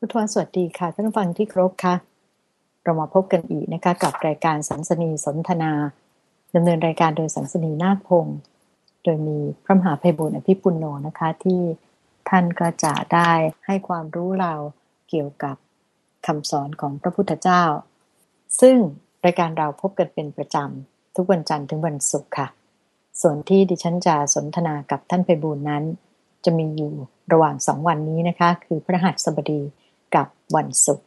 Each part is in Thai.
พุณทธวสวัสดีค่ะท่านฟังที่ครบค่ะ เรามาพบกันอีกนะคะ กับรายการสันสนีสนทนาดำเนินรายการโดยสันสนีนาคพงศ์โดยมีพระมหาภัยบุญอภิปุณโนนะคะ ที่ท่านก็จะได้ให้ความรู้เราเกี่ยวกับคำสอนของพระพุทธเจ้า ซึ่งรายการเราพบกันเป็นประจำทุกวันจันทร์ถึงวันศุกร์ค่ะ ส่วนที่ดิฉันจะสนทนากับท่านภัยบุญนั้น จะมีอยู่ระหว่างสองวันนี้นะคะ คือพระหัสบดี กับวันศุกร์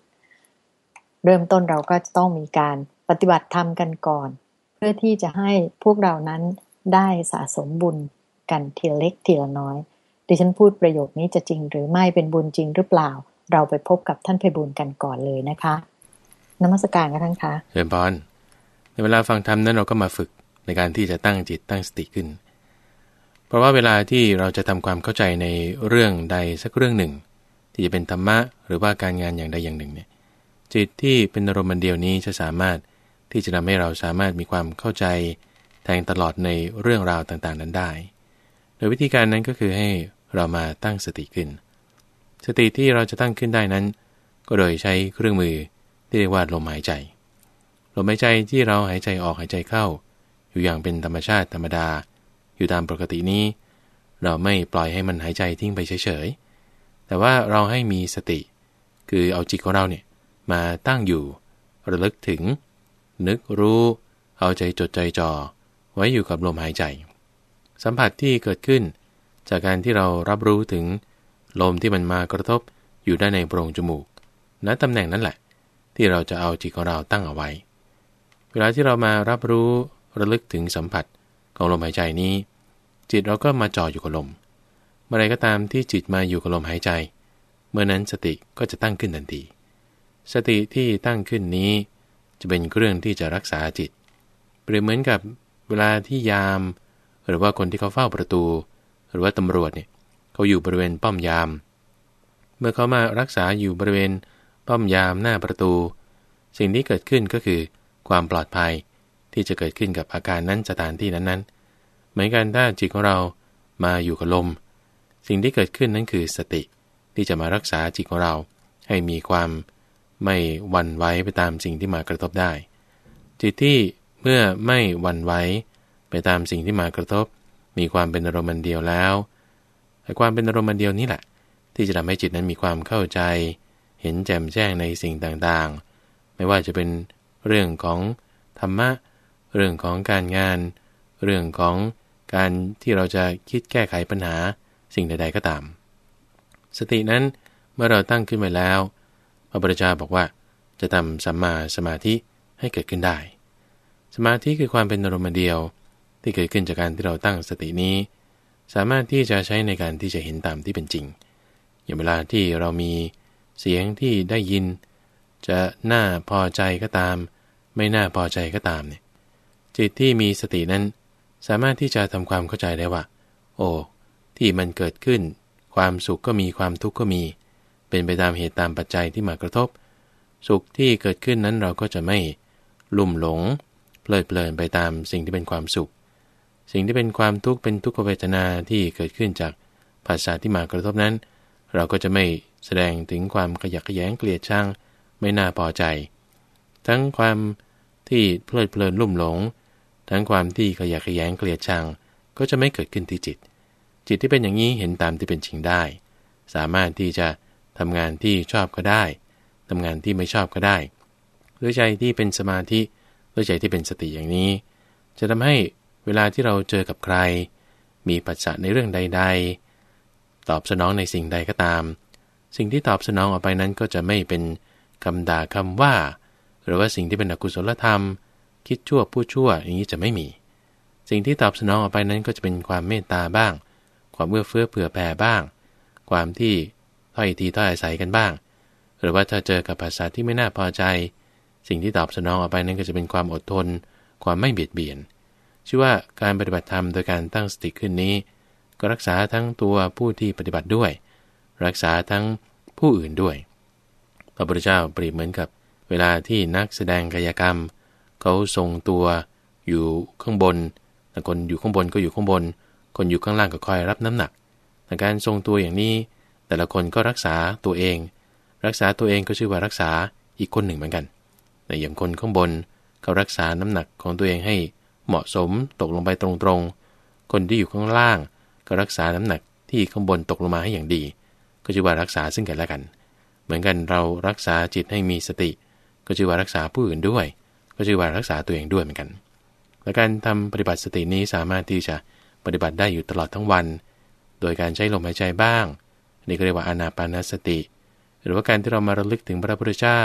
เริ่มต้นเราก็จะต้องมีการปฏิบัติธรรมกันก่อน เพื่อที่จะให้พวกเรานั้นได้สะสมบุญกันทีละเล็กทีละน้อย ดิฉันพูดประโยคนี้จะจริงหรือไม่เป็นบุญจริงหรือเปล่า เราไปพบกับท่านเพบุญกันก่อนเลยนะคะนมัสการกันทั้งคะเชิญพรในเวลาฟังธรรมนั้นเราก็มาฝึกในการที่จะตั้งจิตตั้งสติขึ้น เพราะว่าเวลาที่เราจะทำความเข้าใจในเรื่องใดสักเรื่องหนึ่ง ที่จะเป็นธรรมะหรือว่าการงานอย่างใดอย่างหนึ่งเนี่ยจิตที่เป็นอารมณ์เดียวนี้จะสามารถที่จะทำให้เราสามารถมีความเข้าใจแทงตลอดในเรื่องราวต่างๆ นั้นได้ โดยวิธีการนั้นก็คือให้เรามาตั้งสติขึ้น สติที่เราจะตั้งขึ้นได้นั้น ก็โดยใช้เครื่องมือที่เรียกว่าลมหายใจ ลมหายใจที่เราหายใจออกหายใจเข้า อยู่อย่างเป็นธรรมชาติธรรมดา อยู่ตามปกตินี้ เราไม่ปล่อยให้มันหายใจทิ้งไปเฉยๆ แต่ว่าเราให้มีสติ คือเอาจิตของเราเนี่ยมาตั้งอยู่ระลึกถึง นึกรู้ เอาใจจดใจจ่อไว้อยู่กับลมหายใจ สัมผัสที่เกิดขึ้น จากการที่เรารับรู้ถึง ลมที่มันมากระทบอยู่ได้ในโพรงจมูกณตำแหน่งนั้นแหละ ที่เราจะเอาจิตของเราตั้งเอาไว้ เวลาที่เรามารับรู้ระลึกถึงสัมผัสของลมหายใจนี้ จิตเราก็มาจ่ออยู่กับลม มื่อไรก็ตามที่จิตมาอยู่กับลมหายใจ เมื่อนั้นสติก็จะตั้งขึ้นทันที สติที่ตั้งขึ้นนี้ จะเป็นเครื่องที่จะรักษาจิต เปรียบเหมือนกับเวลาที่ยาม หรือว่าคนที่เขาเฝ้าประตู หรือว่าตำรวจเนี่ยเขาอยู่บริเวณป้อมยาม เมื่อเขามารักษาอยู่บริเวณป้อมยามหน้าประตู สิ่งที่เกิดขึ้นก็คือ ความปลอดภัยที่จะเกิดขึ้นกับอาการนั้นสถานที่นั้นๆ เหมือนกันถ้าจิตของเรามาอยู่กับลม สิ่งที่เกิดขึ้นนั้นคือสติ ที่จะมารักษาจิตของเรา ให้มีความไม่วันไหวไปตามสิ่งที่มากระทบได้ จิตที่เมื่อไม่วันไหวไปตามสิ่งที่มากระทบ มีความเป็นอารมณ์เดียวแล้วไอ้ความเป็นอารมณ์เดียวนี้แหละ ที่จะทำให้จิตนั้นมีความเข้าใจ เห็นแจ่มแจ้งในสิ่งต่างๆ ไม่ว่าจะเป็นเรื่องของธรรมะ เรื่องของการงาน เรื่องของการที่เราจะคิดแก้ไขปัญหา สิ่งใดๆก็ตาม สตินั้นเมื่อเราตั้งขึ้นมาแล้ว พระพุทธเจ้าบอกว่า จะทำสัมมาสมาธิให้เกิดขึ้นได้ สมาธิคือความเป็นอารมณ์เดียวที่เกิดขึ้นจากการที่เราตั้งสตินี้ สามารถที่จะใช้ในการที่จะเห็นตามที่เป็นจริง อย่างเวลาที่เรามีเสียงที่ได้ยิน จะน่าพอใจก็ตาม ไม่น่าพอใจก็ตามเนี่ยจิตที่มีสตินั้น สามารถที่จะทำความเข้าใจได้ว่า โอ้ ที่มันเกิดขึ้น ความสุขก็มีความทุกข์ก็มี เป็นไปตามเหตุตามปัจจัยที่มากระทบ สุขที่เกิดขึ้นนั้นเราก็จะไม่ลุ่มหลง เพลิดเพลินไปตามสิ่งที่เป็นความสุข สิ่งที่เป็นความทุกข์เป็นทุกขเวทนาที่เกิดขึ้นจากภาษาที่มากระทบนั้น เราก็จะไม่แสดงถึงความขยักขยงเกลียดชังไม่น่าพอใจ ทั้งความที่เพลิดเพลินลุ่มหลง ทั้งความที่ขยักขยงเกลียดชังก็จะไม่เกิดขึ้นที่จิต จิตที่เป็นอย่างนี้เห็นตามที่เป็นจริงได้ สามารถที่จะทำงานที่ชอบก็ได้ทำงานที่ไม่ชอบก็ได้ด้วยใจที่เป็นสมาธิด้วยใจที่เป็นสติอย่างนี้ จะทำให้เวลาที่เราเจอกับใคร มีปัจจัยในเรื่องใด ๆ ตอบสนองในสิ่งใดก็ตาม สิ่งที่ตอบสนองออกไปนั้นก็จะไม่เป็นคำด่าคำว่า หรือว่าสิ่งที่เป็นอกุศลธรรม คิดชั่วพูดชั่วอย่างนี้จะไม่มี สิ่งที่ตอบสนองออกไปนั้นก็จะเป็นความเมตตาบ้าง ความเอื้อเฟื้อเผื่อแผ่บ้าง ความที่ถ้อยทีถ้อยอาศัยกันบ้าง หรือว่าถ้าเจอกับภาษาที่ไม่น่าพอใจ สิ่งที่ตอบสนองออกไปนั้นก็จะเป็นความอดทน ความไม่เบียดเบียน ชื่อว่าการปฏิบัติธรรมโดยการตั้งสติขึ้นนี้ ก็รักษาทั้งตัวผู้ที่ปฏิบัติด้วย รักษาทั้งผู้อื่นด้วย พระพุทธเจ้าเปรียบเหมือนกับ เวลาที่นักแสดงกายกรรม เขาทรงตัวอยู่ข้างบนแต่คนอยู่ข้างบนก็อยู่ข้างบน คนอยู่ข้างล่างก็คอยรับน้ำหนักแต่การทรงตัวอย่างนี้ แต่ละคนก็รักษาตัวเอง รักษาตัวเองก็ชื่อว่ารักษาอีกคนหนึ่งเหมือนกัน แต่อย่างคนข้างบนเขารักษาน้ำหนักของตัวเองให้เหมาะสมตกลงไปตรงๆ คนที่อยู่ข้างล่าง ก็รักษาน้ำหนักที่ข้างบนตกลงมาให้อย่างดี ก็ชื่อว่ารักษาซึ่งกันและกัน เหมือนกันเรารักษาจิตให้มีสติ ก็ชื่อว่ารักษาผู้อื่นด้วย ก็ชื่อว่ารักษาตัวเองด้วยเหมือนกัน และการทำปฏิบัติสตินี้สามารถที่จะ ปฏิบัติได้อยู่ตลอดทั้งวัน โดยการใช้ลมหายใจบ้างอันนี้ก็เรียกว่าอานาปานสติ หรือว่าการที่เรามาระลึกถึงพระพุทธเจ้า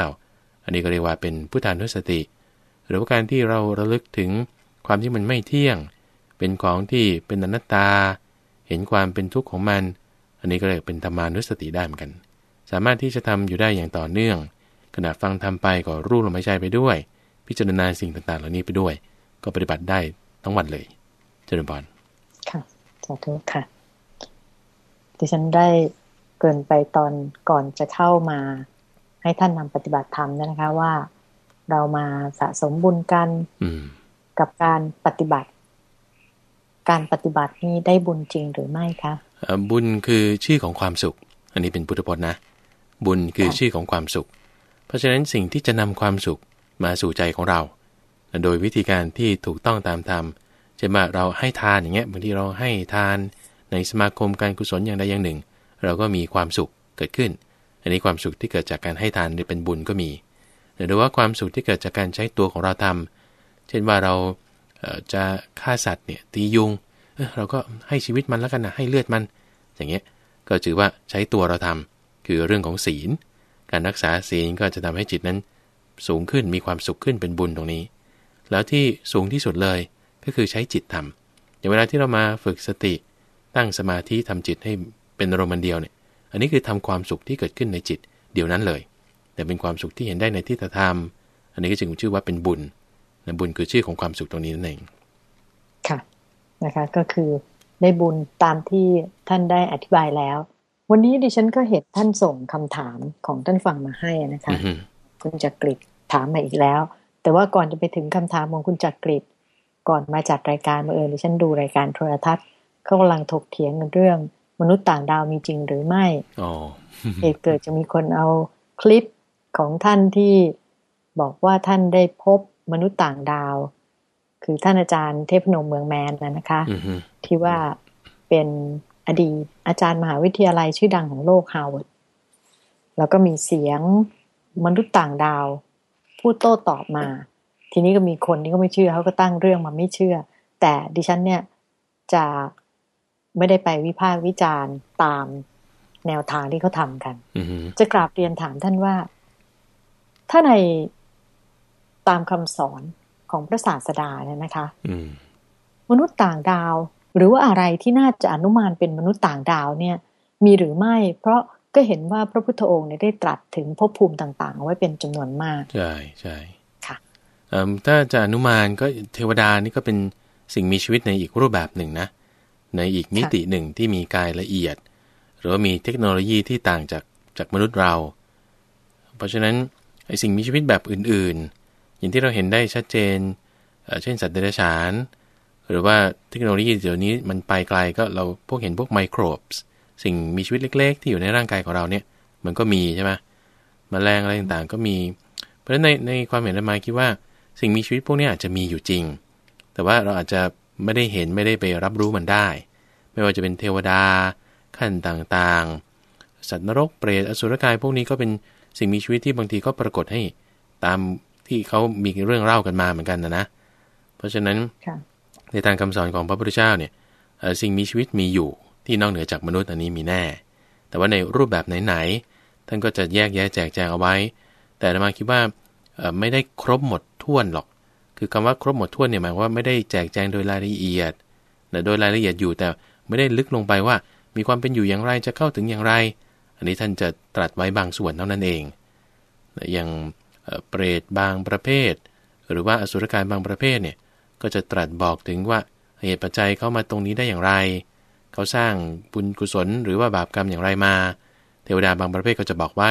อันนี้ก็เรียกว่าเป็นพุทธานุสติ หรือว่าการที่เราระลึกถึงความที่มันไม่เที่ยง เป็นของที่เป็นอนัตตา เห็นความเป็นทุกข์ของมัน อันนี้ก็เรียกเป็นธรรมานุสติได้เหมือนกัน สามารถที่จะทำอยู่ได้อย่างต่อเนื่อง ขณะฟังทำไปก็รู้ลมหายใจไปด้วย พิจารณาสิ่งต่างๆ เหล่านี้ไปด้วย ก็ปฏิบัติได้ทั้งวันเลย เจริญพร ค่ะสาธุค่ะ ดิฉันได้เกินไปตอนก่อนจะเข้ามาให้ท่านนำปฏิบัติธรรมนะคะว่าเรามาสะสมบุญกันกับการปฏิบัติ การปฏิบัตินี้ได้บุญจริงหรือไม่คะบุญคือชื่อของความสุข อันนี้เป็นพุทธพจน์นะ บุญคือชื่อของความสุข เพราะฉะนั้นสิ่งที่จะนำความสุขมาสู่ใจของเรา โดยวิธีการที่ถูกต้องตามธรรม เช่นว่าเราให้ทานอย่างเงี้ยบางทีเราให้ทานในสมาคมการกุศลอย่างใดอย่างหนึ่ง เราก็มีความสุขเกิดขึ้น อันนี้ความสุขที่เกิดจากการให้ทานหรือเป็นบุญก็มีหรือว่าความสุขที่เกิดจากการใช้ตัวของเราทำเช่นว่าเราจะฆ่าสัตว์เนี่ยตียุงเราก็ให้ชีวิตมันแล้วกันนะให้เลือดมัน อย่างเงี้ยก็ถือว่าใช้ตัวเราทำคือเรื่องของศีล การรักษาศีลก็จะทำให้จิตนั้นสูงขึ้นมีความสุขขึ้นเป็นบุญตรงนี้ แล้วที่สูงที่สุดเลย ก็คือใช้จิตทำอย่างเวลาที่เรามาฝึกสติ ตั้งสมาธิทำจิตให้เป็นอารมณ์เดียวเนี่ย อันนี้คือทำความสุขที่เกิดขึ้นในจิตเดียวนั้นเลย แต่เป็นความสุขที่เห็นได้ในที่ธรรม อันนี้ก็จึงชื่อว่าเป็นบุญนะบุญคือชื่อของความสุขตรงนี้นั่นเอง ค่ะ นะคะ ก็คือได้บุญตามที่ท่านได้อธิบายแล้ว วันนี้ดิฉันก็เห็นท่านส่งคำถามของท่านฟังมาให้นะคะ คุณจักริดถามมาอีกแล้ว แต่ว่าก่อนจะไปถึงคำถามของคุณจักริด ก่อนมาจัดรายการมาเออดิฉันดูรายการโทรทัศน์เขากำลังถกเถียงกันเรื่อง มนุษย์ต่างดาวมีจริงหรือไม่เหตุเกิดจะมีคนเอาคลิปของท่านที่บอกว่าท่านได้พบมนุษย์ต่างดาว คือท่านอาจารย์เทพนมเมืองแมนนะคะ ที่ว่าเป็นอดีตอาจารย์มหาวิทยาลัยชื่อดังของโลกฮาร์วาร์ดแล้วก็มีเสียงมนุษย์ต่างดาว พูดโต้ตอบมา ทีนี้ก็มีคนที่เขาไม่เชื่อเขาก็ตั้งเรื่องมาไม่เชื่อ แต่ดิฉันเนี่ยจะไม่ได้ไปวิพากษ์วิจารณ์ตามแนวทางที่เขาทำกันจะกราบเรียนถามท่านว่า ถ้าในตามคำสอนของพระศาสดาเนี่ยนะคะมนุษย์ต่างดาว หรือว่าอะไรที่น่าจะอนุมานเป็นมนุษย์ต่างดาวเนี่ย มีหรือไม่ เพราะก็เห็นว่าพระพุทธองค์ได้ตรัสถึงภพภูมิต่างๆเอาไว้เป็นจำนวนมาก ใช่ใช่ค่ะ ถ้าจะอนุมานก็เทวดานี่ก็เป็นสิ่งมีชีวิตในอีกรูปแบบหนึ่งนะ ในอีกมิติหนึ่งที่มีกายละเอียด หรือว่ามีเทคโนโลยีที่ต่างจากจากมนุษย์เรา เพราะฉะนั้นไอสิ่งมีชีวิตแบบอื่นๆ อย่างที่เราเห็นได้ชัดเจน เช่นสัตว์เดรัจฉาน หรือว่าเทคโนโลยีเดี๋ยวนี้มันไปไกลก็เราพวกเห็นพวกไมโครบส์สิ่งมีชีวิตเล็ก ๆ ที่อยู่ในร่างกายของเราเนี่ย มันก็มีใช่ไหมมแมลงอะไรต่างๆก็มี เพราะฉะนั้นในในความเห็นเราคิดว่า สิ่งมีชีวิตพวกนี้อาจจะมีอยู่จริง แต่ว่าเราอาจจะไม่ได้เห็นไม่ได้ไปรับรู้มันได้ ไม่ว่าจะเป็นเทวดา ขั้นต่างๆ สัตว์นรกเปรตอสุรกายพวกนี้ก็เป็นสิ่งมีชีวิตที่บางทีก็ปรากฏให้ตามที่เขามีเรื่องเล่ากันมาเหมือนกันนะนะ เพราะฉะนั้นในทางคำสอนของพระพุทธเจ้าเนี่ยสิ่งมีชีวิตมีอยู่ที่นอกเหนือจากมนุษย์อันนี้มีแน่ แต่ว่าในรูปแบบไหนๆท่านก็จะแยกแยะแจกแจงเอาไว้ แต่มาคิดว่า ไม่ได้ครบหมดท่วนหรอก คือคำว่าครบหมดถ้วนเนี่ยหมายว่าไม่ได้แจกแจงโดยรายละเอียดแต่โดยรายละเอียดอยู่แต่ไม่ได้ลึกลงไปว่า มีความเป็นอยู่อย่างไรจะเข้าถึงอย่างไร อันนี้ท่านจะตรัสไว้บางส่วนเท่านั้นเองอย่างเปรตบางประเภท หรือว่าอสุรกายบางประเภทเนี่ยก็จะตรัสบอกถึงว่าเหตุปัจจัยเข้ามาตรงนี้ได้อย่างไร เขาสร้างบุญกุศลหรือว่าบาปกรรมอย่างไรมา เทวดาบางประเภทก็จะบอกไว้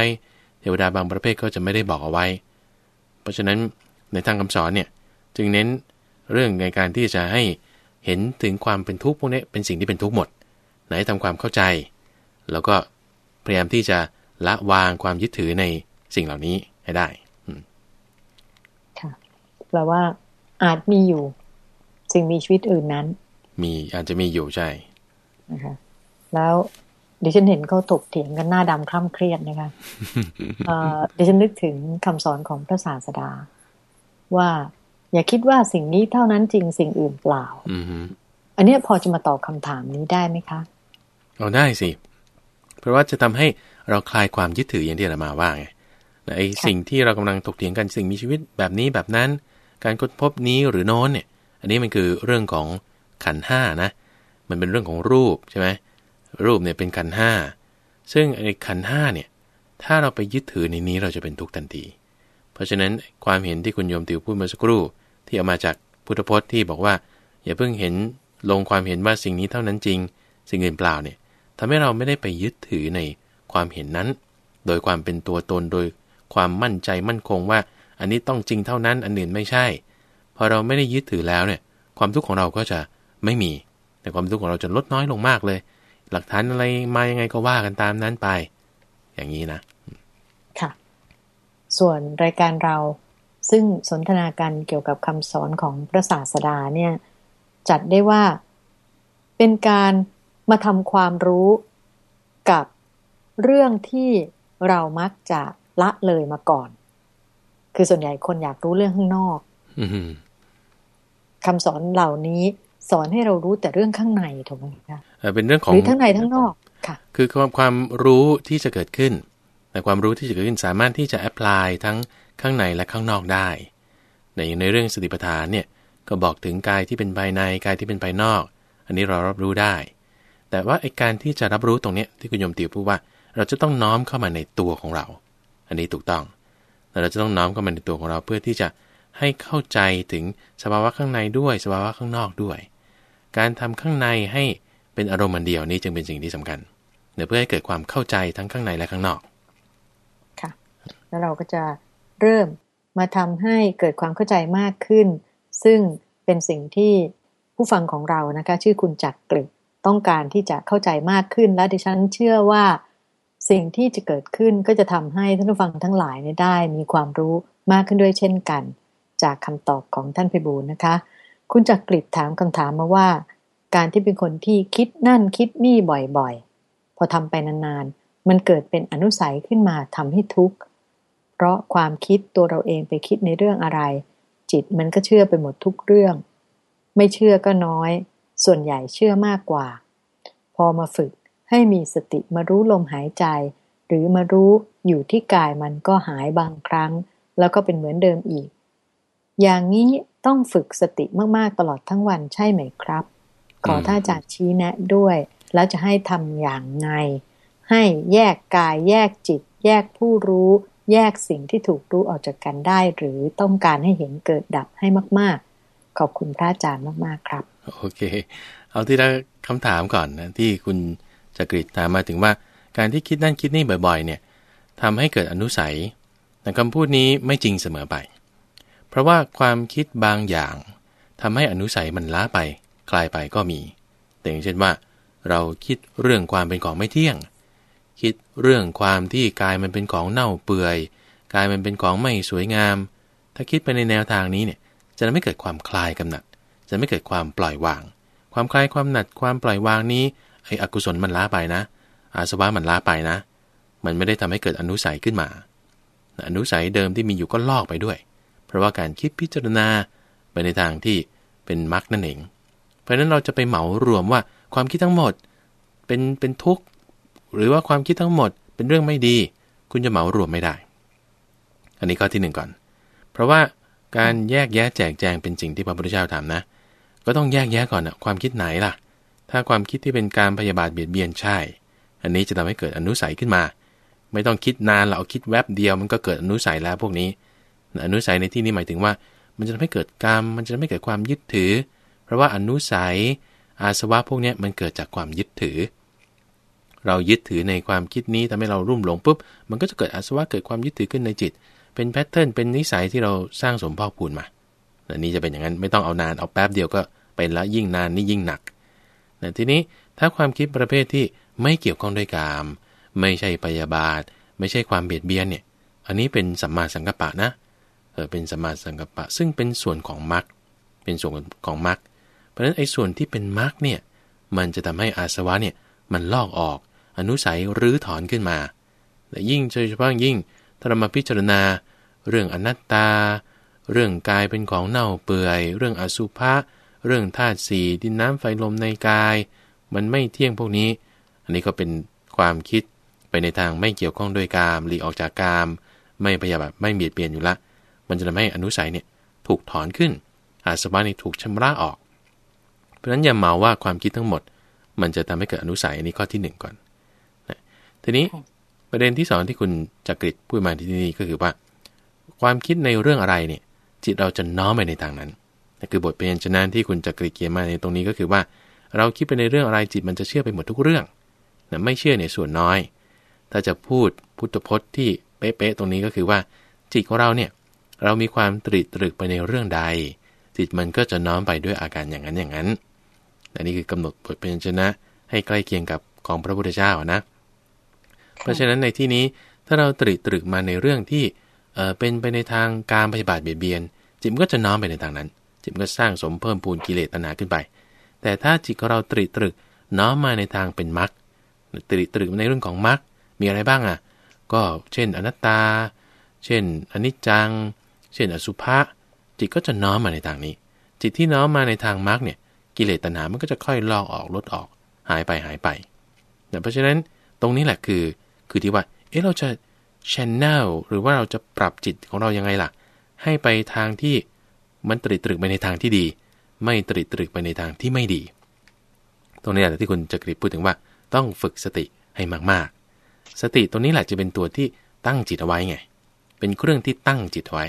เทวดาบางประเภทก็จะไม่ได้บอกเอาไว้ เพราะฉะนั้นในทางคำสอนเนี่ยจึงเน้นเรื่องในการที่จะให้เห็นถึงความเป็นทุกข์พวกนี้เป็นสิ่งที่เป็นทุกข์หมด ไหนทำความเข้าใจ แล้วก็พยายามที่จะละวางความยึดถือในสิ่งเหล่านี้ให้ได้ค่ะแปลว่าอาจมีอยู่สิ่งมีชีวิตอื่นนั้น มีอาจจะมีอยู่ใช่นะคะแล้ว ดิฉันเห็นเขาถกเถียงกันหน้าดำคล่ำเครียดนะคะดิฉันนึกถึงคำสอนของพระศาสดา ว่าอย่าคิดว่าสิ่งนี้เท่านั้นจริงสิ่งอื่นเปล่าอันนี้พอจะมาตอบคำถามนี้ได้ไหมคะเอาได้สิ เพราะว่าจะทำให้เราคลายความยึดถืออย่างที่เรามาว่าไงไอ้สิ่งที่เรากำลังตกเถียงกันสิ่งมีชีวิตแบบนี้แบบนั้น การค้นพบนี้หรือโน้นเนี่ย อันนี้มันคือเรื่องของขันห้านะ มันเป็นเรื่องของรูปใช่ไหม รูปเนี่ยเป็นขันห้าซึ่งไอ้ขันห้าเนี่ยถ้าเราไปยึดถือในนี้เราจะเป็นทุกข์ทันที เพราะฉะนั้นความเห็นที่คุณโยมติวพูดเมื่อสักครู่ ที่เอามาจากพุทธพจน์ที่บอกว่า อย่าเพิ่งเห็นลงความเห็นว่าสิ่งนี้เท่านั้นจริง สิ่งอื่นเปล่าเนี่ยทำให้เราไม่ได้ไปยึดถือในความเห็นนั้น โดยความเป็นตัวตนโดยความมั่นใจมั่นคงว่า อันนี้ต้องจริงเท่านั้นอันอื่นไม่ใช่ พอเราไม่ได้ยึดถือแล้วเนี่ยความทุกข์ของเราก็จะไม่มี แต่ความทุกข์ของเราจะลดน้อยลงมากเลย หลักฐานอะไรมายังไงก็ว่ากันตามนั้นไป อย่างนี้นะ ค่ะ ส่วนรายการเราซึ่งสนทนากันเกี่ยวกับคำสอนของพระศาสดาเนี่ย จัดได้ว่าเป็นการมาทำความรู้กับเรื่องที่เรามักจะละเลยมาก่อน คือส่วนใหญ่คนอยากรู้เรื่องข้างนอกคำสอนเหล่านี้ สอนให้เรารู้แต่เรื่องข้างในถูกไหมคะเป็นเรื่องของหรือทั้งในทั้งนอกค่ะคือความความรู้ที่จะเกิดขึ้น แต่ความรู้ที่จะเกิดขึ้นสามารถที่จะแอพพลายทั้งข้างในและข้างนอกได้ ในในเรื่องสติปัฏฐานเนี่ยก็บอกถึงกายที่เป็นภายในกายที่เป็นภายนอก อันนี้เรารับรู้ได้ แต่ว่าไอการที่จะรับรู้ตรงเนี้ยที่คุณยมติวพูดว่า เราจะต้องน้อมเข้ามาในตัวของเรา อันนี้ถูกต้องแต่เราจะต้องน้อมเข้ามาในตัวของเราเพื่อที่จะให้เข้าใจถึงสภาวะข้างในด้วยสภาวะข้างนอกด้วย การทำข้างในให้เป็นอารมณ์มันเดียวนี้จึงเป็นสิ่งที่สำคัญเพื่อให้เกิดความเข้าใจทั้งข้างในและข้างนอก ค่ะ แล้วเราก็จะเริ่มมาทำให้เกิดความเข้าใจมากขึ้น ซึ่งเป็นสิ่งที่ผู้ฟังของเรานะคะ ชื่อคุณจักรกฤษต้องการที่จะเข้าใจมากขึ้น และดิฉันเชื่อว่าสิ่งที่จะเกิดขึ้นก็จะทำให้ท่านผู้ฟังทั้งหลายได้ มีความรู้มากขึ้นด้วยเช่นกัน จากคำตอบของท่านพิบูลนะคะ คุณจักกริดถามคำถามมาว่า การที่เป็นคนที่คิดนั่นคิดนี่บ่อยๆ พอทำไปนานๆ มันเกิดเป็นอนุสัยขึ้นมาทำให้ทุกข์ เพราะความคิดตัวเราเองไปคิดในเรื่องอะไร จิตมันก็เชื่อไปหมดทุกเรื่อง ไม่เชื่อก็น้อย ส่วนใหญ่เชื่อมากกว่า พอมาฝึกให้มีสติมารู้ลมหายใจ หรือมารู้อยู่ที่กายมันก็หายบางครั้ง แล้วก็เป็นเหมือนเดิมอีก อย่างนี้ ต้องฝึกสติมากๆตลอดทั้งวันใช่ไหมครับ ขอท่านอาจารย์ชี้แนะด้วย แล้วจะให้ทำอย่างไง ให้แยกกายแยกจิต แยกผู้รู้ แยกสิ่งที่ถูกรู้ออกจากกันได้ หรือต้องการให้เห็นเกิดดับให้มาก ๆ ขอบคุณพระอาจารย์มากๆครับ โอเค เอาที่ละคำถามก่อนนะที่คุณจักริดถามมาถึงว่า การที่คิดนั่นคิดนี่บ่อย ๆ เนี่ยทำให้เกิดอนุสัยแต่คำพูดนี้ไม่จริงเสมอไปเพ ราะว่าความคิดบางอย่างทำให้อนุสัยมันล้าไป คลายไปก็มีแต่อย่างเช่นว่า เราคิดเรื่องความเป็นของไม่เที่ยง คิดเรื่องความที่กายมันเป็นของเน่าเปื่อย กายมันเป็นของไม่สวยงาม ถ้าคิดไปในแนวทางนี้เนี่ยจะไม่เกิดความคลายกำหนัด จะไม่เกิดความปล่อยวาง ความคลายความหนัดความปล่อยวางนี้ไอ้อกุศลมันล้าไปนะ อาสวะมันล้าไปนะ มันไม่ได้ทำให้เกิดอนุสัยขึ้นมา อนุสัยเดิมที่มีอยู่ก็ลอกไปด้วย เพราะว่าการคิดพิจารณาไปในทางที่เป็นมรรคนั่นเอง เพราะฉะนั้นเราจะไปเหมารวมว่าความคิดทั้งหมดเป็นเป็นทุกข์ หรือว่าความคิดทั้งหมดเป็นเรื่องไม่ดี คุณจะเหมารวมไม่ได้ อันนี้ข้อที่หนึ่งก่อน เพราะว่าการแยกแยะแจกแจงเป็นสิ่งที่พระพุทธเจ้าทำนะ ก็ต้องแยกแยะก่อนนะความคิดไหนล่ะ ถ้าความคิดที่เป็นการพยาบาทเบียดเบียนใช่ อันนี้จะทำให้เกิดอนุสัยขึ้นมา ไม่ต้องคิดนานเราเอาคิดแวบเดียวมันก็เกิดอนุสัยแล้วพวกนี้ อนุสัยในที่นี้หมายถึงว่า มันจะทำให้เกิดกรรม มันจะทำให้เกิดความยึดถือ เพราะว่าอนุสัย อาสวะพวกนี้มันเกิดจากความยึดถือ เรายึดถือในความคิดนี้ทำให้เรารุ่มหลงปุ๊บ มันก็จะเกิดอาสวะเกิดความยึดถือขึ้นในจิต เป็นแพทเทิร์น เป็นนิสัยที่เราสร้างสมพอกพูนมาอันนี้จะเป็นอย่างนั้น ไม่ต้องเอานาน เอาแป๊บเดียวก็เป็นละยิ่งนานนี่ยิ่งหนักแต่ทีนี้ถ้าความคิดประเภทที่ไม่เกี่ยวข้องด้วยกาม ไม่ใช่พยาบาท ไม่ใช่ความเบียดเบียนเนี่ย อันนี้เป็นสัมมาสังกัปปะนะ เป็นสมาสังกัปปะ ซึ่งเป็นส่วนของมรรคเป็นส่วนของมรรคเพราะฉะนั้นไอ้ส่วนที่เป็นมรรคเนี่ยมันจะทำให้อาสวะเนี่ยมันลอกออก อนุสัยรื้อถอนขึ้นมาแต่ยิ่งโดยเฉพาะยิ่งถ้าเรามาพิจารณา เรื่องอนัตตา เรื่องกายเป็นของเน่าเปื่อย เรื่องอสุภะเรื่องธาตุสี่ดินน้ำไฟลมในกาย มันไม่เที่ยงพวกนี้ อันนี้ก็เป็นความคิดไปในทางไม่เกี่ยวข้องด้วยกามหลีออกจากกาม ไม่พยาบาทไม่เบียดเบียนอยู่ละ มันจะทำให้อนุสัยเนี่ยถูกถอนขึ้น อาสวะนี่ถูกชำระออก เพราะฉะนั้นอย่าเมาว่าความคิดทั้งหมด มันจะทำให้เกิดอนุสัยอันนี้ข้อที่1ก่อนนะทีนี้ประเด็นที่2ที่คุณจักริดพูดมาที่นี่ก็คือว่า ความคิดในเรื่องอะไรเนี่ย จิตเราจะน้อมไปในทางนั้นนั่นคือบทเปลี่ยนชนะที่คุณจักริดเขียนมาในตรงนี้ก็คือว่า เราคิดไปในเรื่องอะไรจิตมันจะเชื่อไปหมดทุกเรื่องนะไม่เชื่อในส่วนน้อย ถ้าจะพูดพุทธพจน์ที่เป๊ะๆตรงนี้ก็คือว่าจิตของเราเนี่ย เรามีความตริตรึกไปในเรื่องใด จิตมันก็จะน้อมไปด้วยอาการอย่างนั้นอย่างนั้นอันนี้คือกำหนดบทเปลี่ยนชนะ ให้ใกล้เคียงกับของพระพุทธเจ้านะ เพราะฉะนั้นในที่นี้ถ้าเราตริตรึกมาในเรื่องที่เอเป็นไปในทางการปฏิบัติเบียดเบียน จิตก็จะน้อมไปในทางนั้น จิตก็สร้างสมเพิ่มพูนกิเลสตัณหาขึ้นไป แต่ถ้าจิตของเราตริตรึกน้อมมาในทางเป็นมรรคตริตรึกในเรื่องของมรรคมีอะไรบ้างอะ ก็เช่นอนัตตา เช่นอนิจจัง เช่นอสุภะจิตก็จะน้อมมาในทางนี้ จิตที่น้อมมาในทางมรรคเนี่ยกิเลสตัณหามันก็จะค่อยลอกออกลดออกหายไปหายไปแต่เพราะฉะนั้นตรงนี้แหละคือคือที่ว่าเอ๊ะเราจะ channel หรือว่าเราจะปรับจิตของเรายังไงล่ะ ให้ไปทางที่มันตริตรึกไปในทางที่ดี ไม่ตริตรึกไปในทางที่ไม่ดี ตรงนี้แหละที่คุณจะกริบพูดถึงว่าต้องฝึกสติให้มากๆ สติตรงนี้แหละจะเป็นตัวที่ตั้งจิตเอาไว้ไง เป็นเครื่องที่ตั้งจิตไว้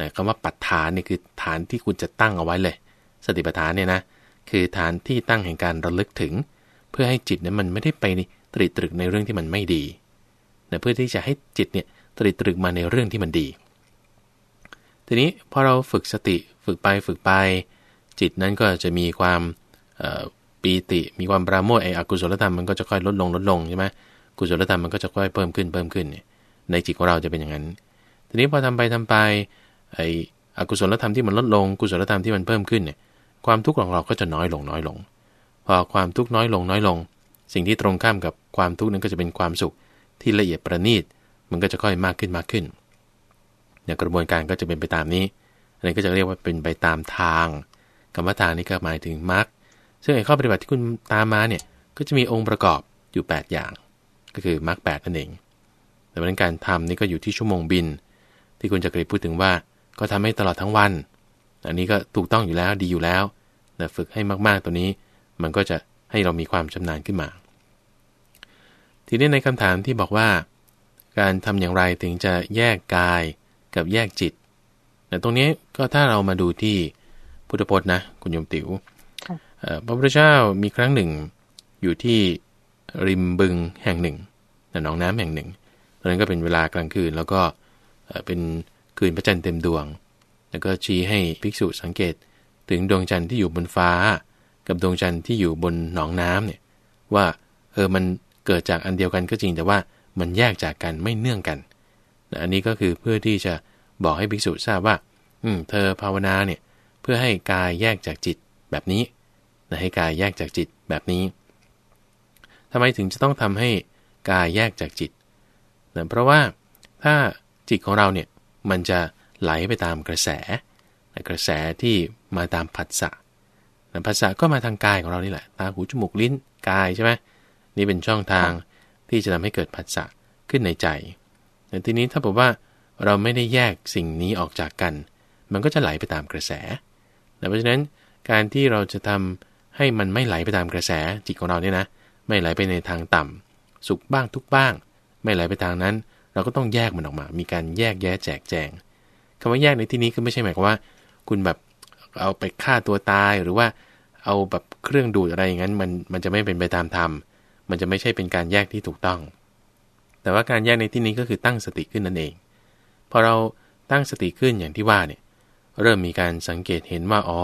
นะคำว่าปัฏฐานนี่คือฐานที่คุณจะตั้งเอาไว้เลย สติปัฏฐานเนี่ยนะคือฐานที่ตั้งแห่งการระลึกถึง เพื่อให้จิตนั้นมันไม่ได้ไปตริตรึกในเรื่องที่มันไม่ดีนะเพื่อที่จะให้จิตเนี่ยตริตรึกมาในเรื่องที่มันดี ทีนี้พอเราฝึกสติฝึกไปฝึกไป จิตนั้นก็จะมีความปีติมีความปราโมทไอ้อกุศลธรรมมันก็จะค่อยลดลงลดลงใช่ไหมกุศลธรรมมันก็จะค่อยเพิ่มขึ้นเพิ่มขึ้น ในจิตของเราจะเป็นอย่างนั้น ทีนี้พอทำไปทำไป ไอ้อกุศลธรรมที่มันลดลงกุศลธรรมที่มันเพิ่มขึ้นเนี่ยความทุกข์ของเราก็จะน้อยลงน้อยลง พอความทุกข์น้อยลงน้อยลง สิ่งที่ตรงข้ามกับความทุกข์นั้นก็จะเป็นความสุขที่ละเอียดประณีตมันก็จะค่อยมากขึ้นมากขึ้นเนี่ยกระบวนการก็จะเป็นไปตามนี้อันนี้ก็จะเรียกว่าเป็นไปตามทางกรรมฐานนี้ก็หมายถึงมรรคซึ่งไอ้ข้อปฏิบัติที่คุณตามมาเนี่ยก็จะมีองค์ประกอบอยู่ 8 อย่าง ก็คือมรรคแนั่นเองแต่ว่าการทำนี่ก็อยู่ที่ชั่วโมงบิน ที่คุณจะกรีพูดถึงว่า ก็ทำให้ตลอดทั้งวัน อันนี้ก็ถูกต้องอยู่แล้วดีอยู่แล้วแต่ฝึกให้มากๆตัวนี้ มันก็จะให้เรามีความชำนาญขึ้นมา ทีนี้ในคำถามที่บอกว่า การทำอย่างไรถึงจะแยกกายกับแยกจิตแต่ตรงนี้ก็ถ้าเรามาดูที่พุทธพจน์นะคุณโยมติว๋วพระพุทธเจ้ามีครั้งหนึ่งอยู่ที่ริมบึงแห่งหนึ่งหนองน้ำแห่งหนึ่งตอนนั้นก็เป็นเวลากลางคืน แล้วก็เป็น คืนพระจันทร์เต็มดวง แล้วก็ชี้ให้ภิกษุสังเกตถึงดวงจันทร์ที่อยู่บนฟ้า กับดวงจันทร์ที่อยู่บนหนองน้ำเนี่ยว่าเออมันเกิดจากอันเดียวกันก็จริงแต่ว่ามันแยกจากกันไม่เนื่องกันอันนี้ก็คือเพื่อที่จะบอกให้ภิกษุทราบว่า อืม เธอภาวนาเนี่ยเพื่อให้กายแยกจากจิตแบบนี้ให้กายแยกจากจิตแบบนี้ทำไมถึงจะต้องทำให้กายแยกจากจิตนะเพราะว่าถ้าจิตของเราเนี่ย มันจะไหลไปตามกระแส กระแสที่มาตามผัสสะผัสสะก็มาทางกายของเรานี่แหละ ตา หู จมูก ลิ้น กายใช่ไหมนี่เป็นช่องทางที่จะทำให้เกิดผัสสะขึ้นในใจ แต่ทีนี้ถ้าบอกว่าเราไม่ได้แยกสิ่งนี้ออกจากกัน มันก็จะไหลไปตามกระแส เพราะฉะนั้นการที่เราจะทำให้มันไม่ไหลไปตามกระแสจิตของเราเนี่ยนะ ไม่ไหลไปในทางต่ำสุขบ้างทุกบ้าง ไม่ไหลไปทางนั้น เราก็ต้องแยกมันออกมา มีการแยกแยะแจกแจงคำว่าแยกในที่นี้ก็ไม่ใช่หมายความว่า คุณแบบเอาไปฆ่าตัวตายหรือว่าเอาแบบเครื่องดูดอะไรอย่างนั้นมันมันจะไม่เป็นไปตามธรรม มันจะไม่ใช่เป็นการแยกที่ถูกต้อง แต่ว่าการแยกในที่นี้ก็คือตั้งสติขึ้นนั่นเอง พอเราตั้งสติขึ้นอย่างที่ว่าเนี่ยเริ่มมีการสังเกตเห็นว่าอ๋อ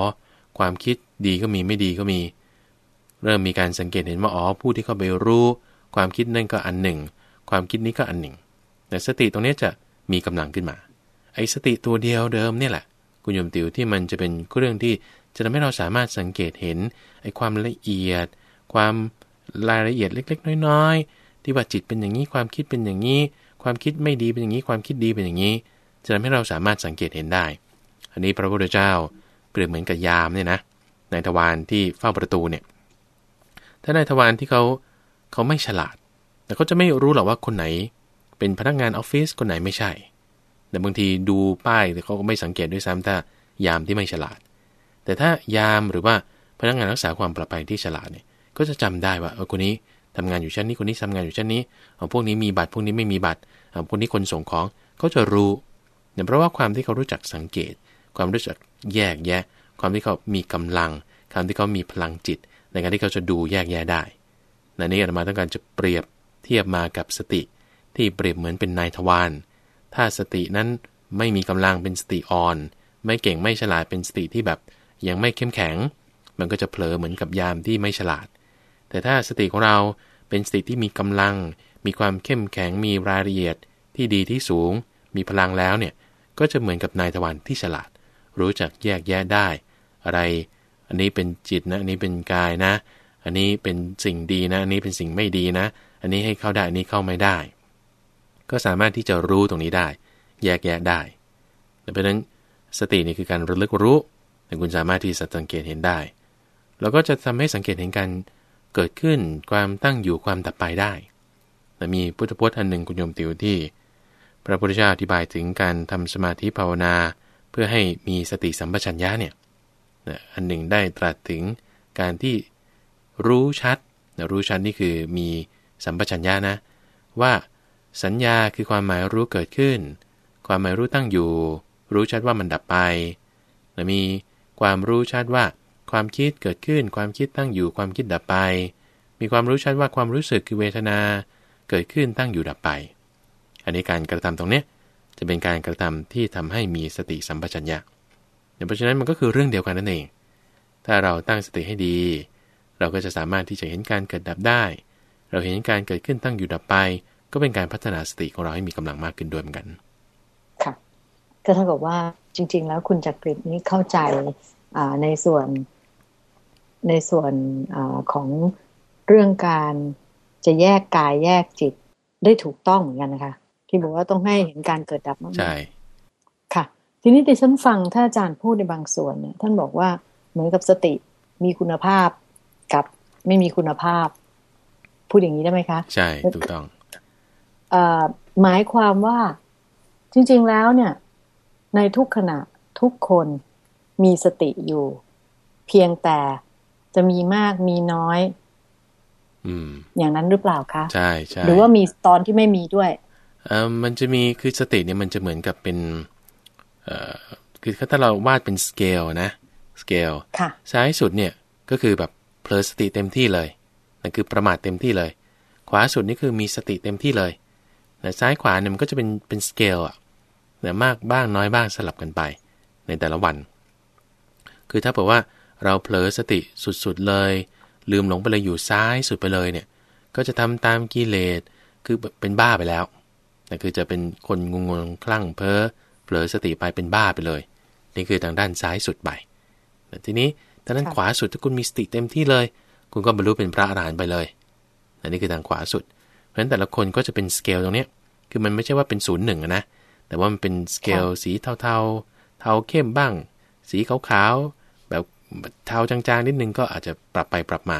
ความคิดดีก็มีไม่ดีก็มี เริ่มมีการสังเกตเห็นว่าอ๋อผู้ที่เข้าไปรู้ ความคิดนั่นก็อันหนึ่ง ความคิดนี้ก็อันหนึ่ง แต่สติตรงนี้จะมีกำลังขึ้นมา ไอ้สติตัวเดียวเดิมเนี่ยแหละ คุณโยมติวที่มันจะเป็นเรื่องที่จะทำให้เราสามารถสังเกตเห็นไอ้ความละเอียด ความรายละเอียดเล็ก ๆ น้อย ๆ ที่ว่าจิตเป็นอย่างนี้ความคิดเป็นอย่างนี้ ความคิดไม่ดีเป็นอย่างนี้ความคิดดีเป็นอย่างนี้ จะทำให้เราสามารถสังเกตเห็นได้ อันนี้พระพุทธเจ้าเปรียบเหมือนกับยามเนี่ยนะนายทวารที่เฝ้าประตูเนี่ยถ้านายทวารที่เขาเขาไม่ฉลาด แต่เขาจะไม่รู้หรอกว่าคนไหน เป็นพนักงานออฟฟิศคนไหนไม่ใช่ แต่บางทีดูป้ายแต่เขาก็ไม่สังเกตด้วยซ้ำถ้ายามที่ไม่ฉลาด แต่ถ้ายามหรือว่าพนักงานรักษาความปลอดภัยที่ฉลาดเนี่ยก็จะจำได้ว่าเออคนนี้ทำงานอยู่ชั้นนี้คนนี้ทำงานอยู่ชั้นนี้เอาพวกนี้มีบัตรพวกนี้ไม่มีบัตรเอาพวกนี้คนส่งของเขาจะรู้เนี่ยเพราะว่าความที่เขารู้จักสังเกต ความรู้จักแยกแยะ ความที่เขามีกำลังความที่เขามีพลังจิต ในการที่เขาจะดูแยกแยะได้ในนี้อาตมาต้องการจะเปรียบเทียบมากับสติ ที่เปรียบเหมือนเป็นนายทวารถ้าสตินั้นไม่มีกำลังเป็นสติอ่อน ไม่เก่งไม่ฉลาดเป็นสติที่แบบยังไม่เข้มแข็ง มันก็จะเผลอเหมือนกับยามที่ไม่ฉลาด แต่ถ้าสติของเราเป็นสติที่มีกำลัง มีความเข้มแข็งมีรายละเอียดที่ดีที่สูง มีพลังแล้วเนี่ยก็จะเหมือนกับนายทวารที่ฉลาด รู้จักแยกแยะได้ อะไร อันนี้เป็นจิตนะ อันนี้เป็นกายนะ อันนี้เป็นสิ่งดีนะ อันนี้เป็นสิ่งไม่ดีนะ อันนี้ให้เข้าได้ อันนี้เข้าไม่ได้ ก็สามารถที่จะรู้ตรงนี้ได้ แยกแยะได้เพราะนั้นสตินี่คือการระลึกรู้แต่คุณสามารถที่จะสังเกตเห็นได้ แล้วก็จะทำให้สังเกตเห็นการเกิดขึ้นความตั้งอยู่ความดับไปได้แต่มีพุทธพจน์อันหนึ่งคุณโยมติวที่ พระพุทธเจ้าอธิบายถึงการทำสมาธิภาวนา เพื่อให้มีสติสัมปชัญญะเนี่ยอันหนึ่งได้ตรัสถึงการที่รู้ชัดรู้ชัดนี่คือมีสัมปชัญญะนะ ว่า สัญญาคือความหมายรู้เกิดขึ้น ความหมายรู้ตั้งอยู่ รู้ชัดว่ามันดับไปมีความรู้ชัดว่า ความคิดเกิดขึ้น ความคิดตั้งอยู่ ความคิดดับไป มีความรู้ชัดว่าความรู้สึกคือเวทนา เกิดขึ้นตั้งอยู่ดับไป อันนี้การกระทำตรงนี้จะเป็นการกระทำที่ทำให้มีสติสัมปชัญญะเพราะฉะนั้นมันก็คือเรื่องเดียวกันนั่นเอง ถ้าเราตั้งสติให้ดี เราก็จะสามารถที่จะเห็นการเกิดดับได้ เราเห็นการเกิดขึ้นตั้งอยู่ดับไป ก็เป็นการพัฒนาสติของเราให้มีกำลังมากขึ้นด้วยเหมือนกัน ค่ะ ก็เท่ากับว่าจริง ๆ แล้วคุณจักริดนี้เข้าใจในส่วนในส่วนอของเรื่องการจะแยกกายแยกจิตได้ถูกต้องเหมือนกันนะคะ ที่บอกว่าต้องให้เห็นการเกิดดับใช่ค่ะ ทีนี้ดิฉันฟังถ้าอาจารย์พูดในบางส่วนเนี่ยท่านบอกว่าเหมือนกับสติมีคุณภาพกับไม่มีคุณภาพ พูดอย่างนี้ได้ไหมคะ ใช่ ถูกต้องอ หมายความว่าจริง ๆ แล้วเนี่ย ในทุกขณะทุกคนมีสติอยู่ เพียงแต่จะมีมากมีน้อยอืมอย่างนั้นหรือเปล่าคะใช่ใช่หรือว่ามีตอนที่ไม่มีด้วยเออมันจะมีคือสติเนี่ยมันจะเหมือนกับเป็นเอ่อคือถ้าเราวาดเป็นสเกลนะสเกลค่ะซ้ายสุดเนี่ยก็คือแบบเผลอสติเต็มที่เลยนั่นคือประมาทเต็มที่เลย ขวาสุดนี่คือมีสติเต็มที่เลย แต่ซ้ายขวาเนี่ยมันก็จะเป็นเป็นสเกลอะแต่มากบ้างน้อยบ้างสลับกันไป ในแต่ละวัน คือถ้าบอกว่าเราเผลอสติสุดๆเลย ลืมหลงไปเลยอยู่ซ้ายสุดไปเลยเนี่ยก็จะทำตามกิเลสคือเป็นบ้าไปแล้วนั่นคือจะเป็นคนงงงคลั่งเพ้อเผลอสติไปเป็นบ้าไปเลย นี่คือทางด้านซ้ายสุดไปแต่ทีนี้ทางด้านขวาสุดถ้าคุณมีสติเต็มที่เลย คุณก็บรรลุเป็นพระอรหันต์ไปเลยอันนี้คือทางขวาสุดเพ ราะฉะนั้นแต่ละคนก็จะเป็นสเกลตรงนี้คือมันไม่ใช่ว่าเป็นศูนย์หนึ่งนะ แต่ว่ามันเป็นสเกลสีเทาๆเทาเข้มบ้าง สีขาวๆ แบบเทาจางๆ นิดนึงก็อาจจะปรับไปปรับมา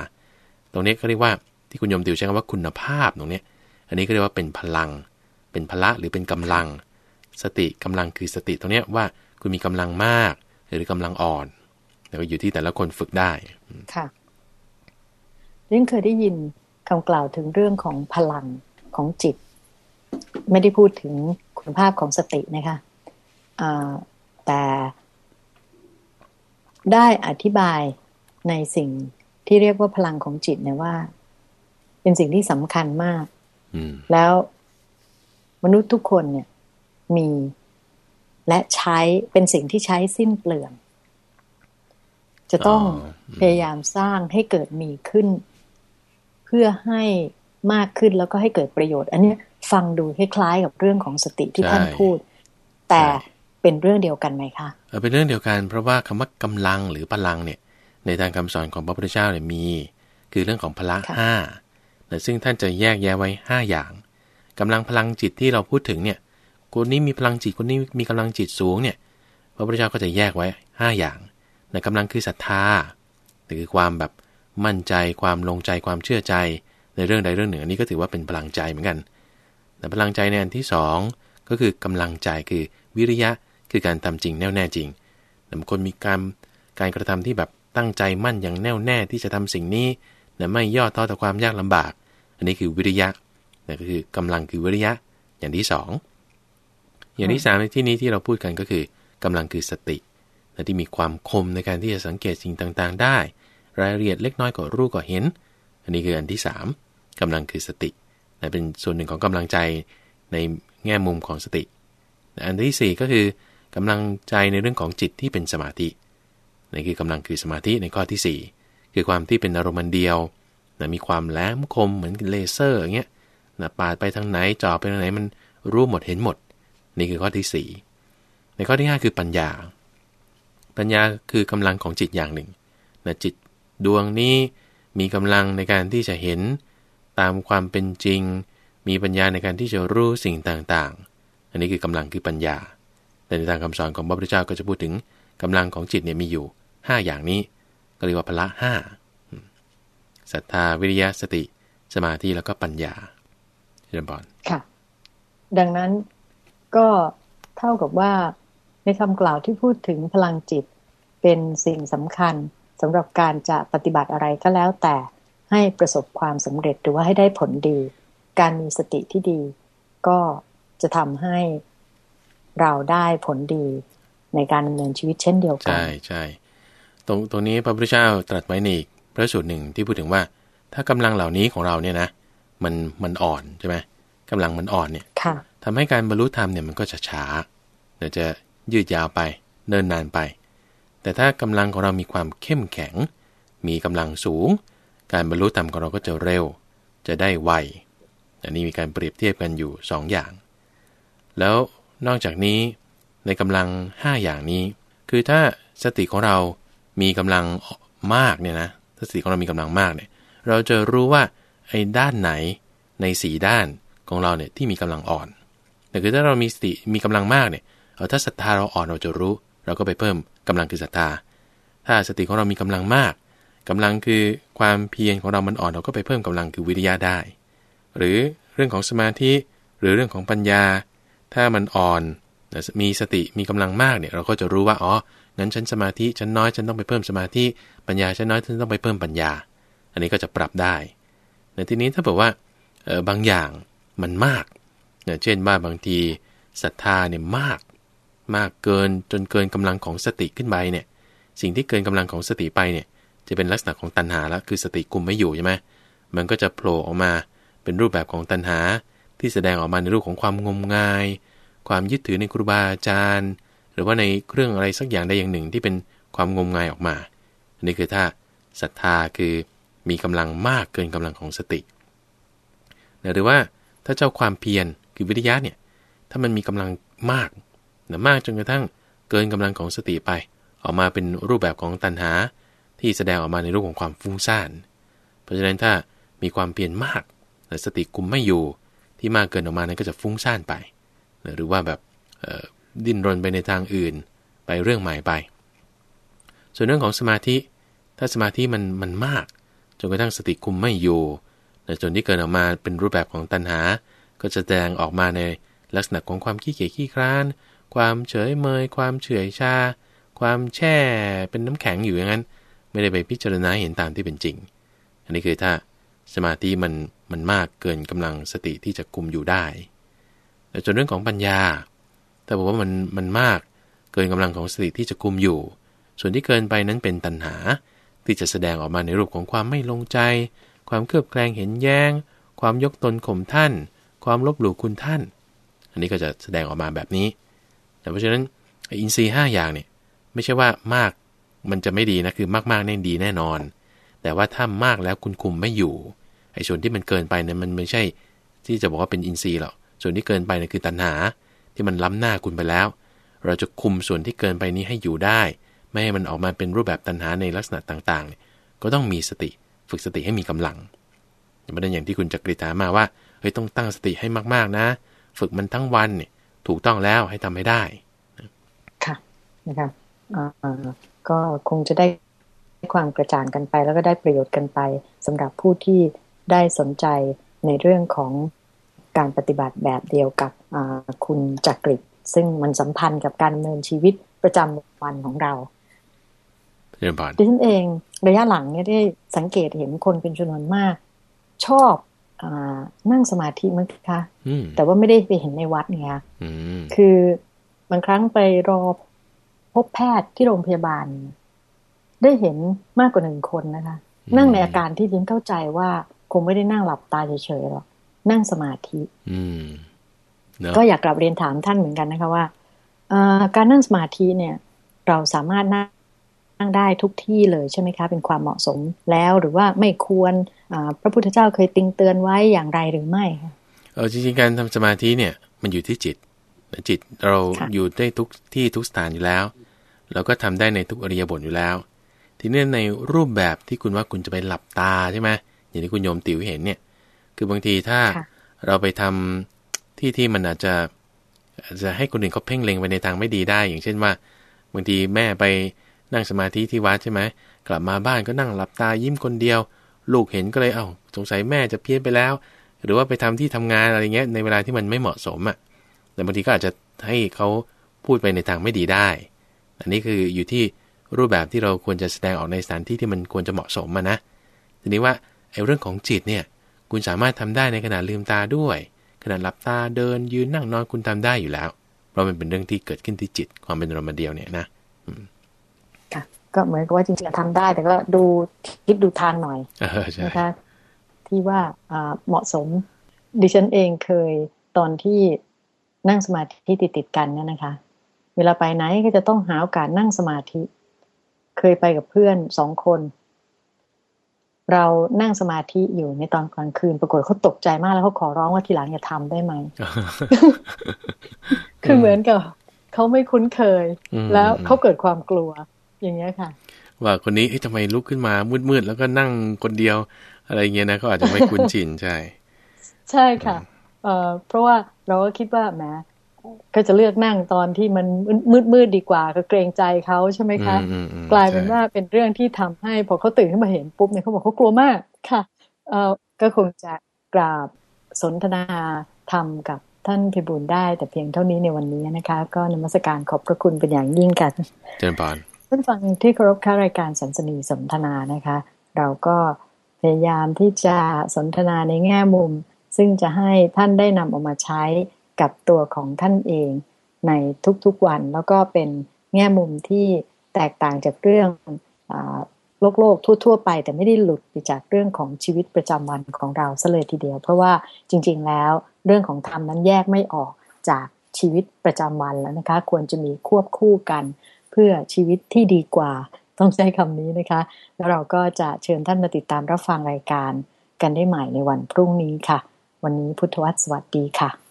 ตรงนี้ก็เรียกว่าที่คุณยมติวใช้คำว่าคุณภาพตรงนี้ อันนี้ก็เรียกว่าเป็นพลัง เป็นพละหรือเป็นกำลัง สติกำลังคือสติตรงนี้ว่าคุณมีกำลังมาก หรือกำลังอ่อนแล้วก็อยู่ที่แต่ละคนฝึกได้ ค่ะเรื่องเคยได้ยิน คำกล่าวถึงเรื่องของพลังของจิต ไม่ได้พูดถึงคุณภาพของสตินะคะแต่ได้อธิบายในสิ่งที่เรียกว่าพลังของจิตนะว่า เป็นสิ่งที่สำคัญมากแล้วมนุษย์ทุกคนเนี่ยมีและใช้เป็นสิ่งที่ใช้สิ้นเปลือง จะต้องพยายามสร้างให้เกิดมีขึ้น เพื่อให้มากขึ้นแล้วก็ให้เกิดประโยชน์ อันนี้ฟังดูคล้ายๆกับเรื่องของสติที่ใช่ท่านพูด แต่ใช่เป็นเรื่องเดียวกันไหมคะเออเป็นเรื่องเดียวกันเพราะว่าคำว่ากำลังหรือพลังเนี่ย ในทางคำสอนของพระพุทธเจ้าเนี่ยมี คือเรื่องของพละค่ะห้าแต่ซึ่งท่านจะแยกแยะไว้ 5 อย่างกำลังพลังจิตที่เราพูดถึงเนี่ยคนนี้มีพลังจิตคนนี้มีกำลังจิตสูงเนี่ยพระพุทธเจ้าก็จะแยกไว้ 5 อย่างแต่กำลังคือศรัทธาหรือความแบบ มั่นใจความลงใจความเชื่อใจ ในเรื่องใดเรื่องหนึ่งอันนี้ก็ถือว่าเป็นพลังใจเหมือนกัน แต่พลังใจในอันที่สองก็คือกำลังใจคือวิริยะคือการทำจริงแน่วแน่จริงแต่บางคนมีการการกระทำที่แบบตั้งใจมั่นอย่างแน่วแน่ที่จะทำสิ่งนี้แต่ไม่ย่อท้อต่อความยากลำบาก อันนี้คือวิริยะนั่นก็คือกำลังคือวิริยะอย่างที่สองอย่างที่สามในที่นี้ที่เราพูดกันก็คือกำลังคือสติและที่มีความคมในการที่จะสังเกตสิ่งต่างๆ ได้ รายละเอียดเล็กน้อยก็รู้ก็เห็น อันนี้คืออันที่สามกำลังคือสตินะเป็นส่วนหนึ่งของกำลังใจในแง่มุมของสติ อันที่สี่ก็คือกำลังใจในเรื่องของจิตที่เป็นสมาธินี่คือกำลังคือสมาธิในข้อที่สี่คือความที่เป็นอารมณ์อันเดียวนะมีความแหลมคมเหมือนเลเซอร์อย่างเงี้ยนะปาดไปทางไหนจ่อไปทางไหนมันรู้หมดเห็นหมด นี่คือข้อที่สี่ในข้อที่ห้าคือปัญญา ปัญญาคือกำลังของจิตอย่างหนึ่งนะจิต ดวงนี้มีกำลังในการที่จะเห็น ตามความเป็นจริง มีปัญญาในการที่จะรู้สิ่งต่างๆ อันนี้คือกำลังคือปัญญา แต่ในทางคำสอนของพระพุทธเจ้าก็จะพูดถึงกำลังของจิตเนี่ยมีอยู่ 5 อย่างนี้ ก็เรียกว่าพละห้าศรัทธาวิริยะสติ สมาธิแล้วก็ปัญญาเชิญบอลค่ะ ดังนั้นก็เท่ากับว่าในคำกล่าวที่พูดถึงพลังจิตเป็นสิ่งสำคัญ สำหรับการจะปฏิบัติอะไรก็แล้วแต่ให้ประสบความสำเร็จหรือว่าให้ได้ผลดี การมีสติที่ดี ก็จะทำให้เราได้ผลดีในการดำเนินชีวิตเช่นเดียวกัน ใช่ใช่ตรงตรงนี้พระพุทธเจ้าตรัสไว้ในอีกพระสูตรหนึ่งที่พูดถึงว่า ถ้ากำลังเหล่านี้ของเราเนี่ยนะมันมันอ่อนใช่ไหมกำลังมันอ่อนเนี่ยค่ะทำให้การบรรลุธรรมเนี่ยมันก็จะช้าเดี๋ยวจะยืดยาวไปเนินนานไป แต่ถ้ากำลังของเรามีความเข้มแข็ง มีกำลังสูง การบรรลุธรรมของเราก็จะเร็ว จะได้ไวอันนี้มีการเปรียบเทียบกันอยู่ 2 อย่าง แล้วนอกจากนี้ในกำลัง 5 อย่างนี้ คือถ้าสติของเรามีกำลังมากเนี่ยนะถ้าสติของเรามีกำลังมากเนี่ยเราจะรู้ว่าไอ้ด้านไหนในสีด้านของเราเนี่ยที่มีกำลังอ่อน แต่คือถ้าเรามีสติมีกำลังมากเนี่ยเออถ้าศรัทธาเราอ่อนเราจะรู้ เราก็ไปเพิ่ม กำลังคือศรัทธา ถ้าสติของเรามีกำลังมากกำลังคือความเพียรของเรามันอ่อนเราก็ไปเพิ่มกำลังคือวิริยะได้ หรือเรื่องของสมาธิหรือเรื่องของปัญญา ถ้ามันอ่อนมีสติมีกำลังมากเนี่ยเราก็จะรู้ว่าอ๋องั้นฉันสมาธิฉันน้อยฉันต้องไปเพิ่มสมาธิปัญญาฉันน้อยฉันต้องไปเพิ่มปัญญา อันนี้ก็จะปรับได้ในทีนี้ถ้าบอกว่าเออบางอย่างมันมากเนี่ยเช่นว่าบางทีศรัทธาเนี่ยมาก มากเกินจนเกินกำลังของสติขึ้นไปเนี่ย สิ่งที่เกินกำลังของสติไปเนี่ย จะเป็นลักษณะของตัณหาแล้วคือสติคุมไม่อยู่ใช่ไหมมันก็จะโผล่ออกมาเป็นรูปแบบของตัณหา ที่แสดงออกมาในรูปของความงมงาย ความยึดถือในครูบาอาจารย์ หรือว่าในเครื่องอะไรสักอย่างใดอย่างหนึ่งที่เป็นความงมงายออกมา อันนี้คือถ้าศรัทธาคือมีกำลังมากเกินกำลังของสติ หรือว่าถ้าเจ้าความเพียรคือวิทยาเนี่ย ถ้ามันมีกำลังมาก นะมากจนกระทั่งเกินกำลังของสติไป ออกมาเป็นรูปแบบของตัณหา ที่แสดงออกมาในรูปของความฟุ้งซ่าน เพราะฉะนั้นถ้ามีความเพียรมากแต่สติคุมไม่อยู่ที่มากเกินออกมานั้นก็จะฟุ้งซ่านไป หรือว่าแบบดิ้นรนไปในทางอื่นไปเรื่องใหม่ไป ส่วนเรื่องของสมาธิ ถ้าสมาธิมันมันมาก จนกระทั่งสติคุมไม่อยู่ในส่วนที่เกิดออกมาเป็นรูปแบบของตัณหา ก็จะแสดงออกมาในลักษณะของความขี้เกียจขี้คร้าน ความเฉยเมย ความเฉื่อยชา ความแช่เป็นน้ำแข็งอยู่อย่างนั้น ไม่ได้ไปพิจารณาเห็นตามที่เป็นจริง อันนี้คือถ้าสมาธิมันมันมากเกินกำลังสติที่จะคุมอยู่ได้แต่ส่วนเรื่องของปัญญาถ้าบอกว่ามันมันมากเกินกำลังของสติที่จะคุมอยู่ ส่วนที่เกินไปนั้นเป็นตัณหาที่จะแสดงออกมาในรูปของความไม่ลงใจ ความเครือบแคลงเห็นแย้ง ความยกตนข่มท่าน ความลบหลู่คุณท่าน อันนี้ก็จะแสดงออกมาแบบนี้ แต่เพราะฉะนั้นอินทรีย์ห้าอย่างเนี่ยไม่ใช่ว่ามากมันจะไม่ดีนะคือมากๆแน่ดีแน่นอน แต่ว่าถ้ามากแล้วคุณคุมไม่อยู่ไอ้ส่วนที่มันเกินไปเนี่ยมันไม่ใช่ ที่จะบอกว่าเป็นอินทรีย์หรอกส่วนที่เกินไปเนี่ยคือตัณหาที่มันล้ำหน้าคุณไปแล้ว เราจะคุมส่วนที่เกินไปนี้ให้อยู่ได้ ไม่ให้มันออกมาเป็นรูปแบบตัณหาในลักษณะต่างๆ ก็ต้องมีสติฝึกสติให้มีกำลังไม่ได้อย่างที่คุณจักริตามาว่าเฮ้ยต้องตั้งสติให้มากๆนะ ฝึกมันทั้งวันเนี่ย ถูกต้องแล้วให้ทำให้ได้ ค่ะนะคะก็คงจะได้ความกระจ่างกันไป แล้วก็ได้ประโยชน์กันไปสำหรับผู้ที่ได้สนใจในเรื่องของการปฏิบัติแบบเดียวกับคุณจักริดซึ่งมันสัมพันธ์กับการดำเนินชีวิตประจำวันของเราดิฉันเองระยะหลังเนี่ยได้สังเกตเห็นคนเป็นจำนวนมาก ชอบอ นั่งสมาธิมั้งคะแต่ว่าไม่ได้ไปเห็นในวัดเนี่ยคือบางครั้งไปรอพบแพทย์ที่โรงพยาบาล ได้เห็นมากกว่าหนึ่งคนนะคะ นั่งในอาการที่ยินเข้าใจว่าคงไม่ได้นั่งหลับตาเฉยๆหรอกนั่งสมาธิก็อยากกลับเรียนถามท่านเหมือนกันนะคะว่าการนั่งสมาธิเนี่ย เราสามารถนั่ง ได้ทุกที่เลยใช่ไหมคะ เป็นความเหมาะสมแล้วหรือว่าไม่ควรพระพุทธเจ้าเคยติงเตือนไว้อย่างไรหรือไม่คะเออจริงๆการทำสมาธิเนี่ยมันอยู่ที่จิตจิตเราอยู่ได้ทุกที่ทุกสถานอยู่แล้วแล้วก็ทำได้ในทุกอริยบทอยู่แล้ว ทีนี้ในรูปแบบที่คุณว่าคุณจะไปหลับตาใช่ไหมอย่างที่คุณโยมติ๋วเห็นเนี่ย คือบางทีถ้าเราไปทำที่ที่มันอาจจะอาจจะให้คนอื่นเขาเพ่งเล็งไปในทางไม่ดีได้ อย่างเช่นว่า บางทีแม่ไป นั่งสมาธิที่วัดใช่ไหมกลับมาบ้านก็นั่งหลับตายิ้มคนเดียว ลูกเห็นก็เลยเอา้าสงสัยแม่จะเพี้ยนไปแล้ว หรือว่าไปทำที่ทำงานอะไรเงี้ยในเวลาที่มันไม่เหมาะสมอะ่ะแต่บางทีก็อาจจะให้เขาพูดไปในทางไม่ดีได้ อันนี้คืออยู่ที่รูปแบบที่เราควรจะแสดงออกในสถานที่ที่มันควรจะเหมาะสมมานะทีนี้ว่าไอ้เรื่องของจิตเนี่ยคุณสามารถทำได้ในขณะลืมตาด้วย ขณะหลับตาเดินยืนนั่งนอนคุณทำได้อยู่แล้ว เพราะมันเป็นเรื่องที่เกิดขึ้นที่จิตความเป็นรมเดียวเนี่ยนะค่ะ ก็เหมือนกับว่าจริงๆทำได้ แต่ก็ดูคิดดูทางหน่อยนะคะที่ว่าเหมาะสมดิฉันเองเคยตอนที่นั่งสมาธิติดติดกันเนี่ยนะคะ เวลาไปไหนก็จะต้องหาโอกาสนั่งสมาธิ เคยไปกับเพื่อนสองคน เรานั่งสมาธิอยู่ในตอนกลางคืน ปรากฏเขาตกใจมากแล้วเขาขอร้องว่าทีหลังอย่าทำได้ไหมคือเหมือนกับเขาไม่คุ้นเคย แล้วเขาเกิดความกลัว อย่างเงี้ยค่ะ ว่าคนนี้ทำไมลุกขึ้นมามืดๆแล้วก็นั่งคนเดียว อะไรเงี้ยนะเขาอาจจะไม่คุ้นชินใช่ ใช่ค่ะเอ่อเพราะว่าเราก็คิดว่าแหมก็จะเลือกนั่งตอนที่มันมืดมืดดีกว่าก็เกรงใจเขาใช่ไหมคะ กลายเป็นว่าเป็นเรื่องที่ทำให้พอเขาตื่นขึ้นมาเห็นปุ๊บเนี่ยเขาบอกเขากลัวมากค่ะเอ่อก็คงจะกราบสนทนาธรรมกับท่านพิบูลได้แต่เพียงเท่านี้ในวันนี้นะคะ ก็นมัสการขอบพระคุณเป็นอย่างยิ่งค่ะเจริญพร ท่านฟังที่เคารพค่ารายการสันสนีสนทนานะคะ เราก็พยายามที่จะสนทนาในแง่มุม ซึ่งจะให้ท่านได้นำออกมาใช้กับตัวของท่านเองในทุกๆวัน แล้วก็เป็นแง่มุมที่แตกต่างจากเรื่องโลกโลกทั่ว ๆ ไป แต่ไม่ได้หลุดไปจากเรื่องของชีวิตประจำวันของเราซะเลยทีเดียว เพราะว่าจริง ๆ แล้วเรื่องของธรรมนั้นแยกไม่ออกจากชีวิตประจำวันแล้วนะคะ ควรจะมีควบคู่กัน พื่อชีวิตที่ดีกว่า ต้องใช้คำนี้นะคะ แล้วเราก็จะเชิญท่านมาติดตามรับฟังรายการกันได้ใหม่ในวันพรุ่งนี้ค่ะ วันนี้พุทธวัตรสวัสดีค่ะ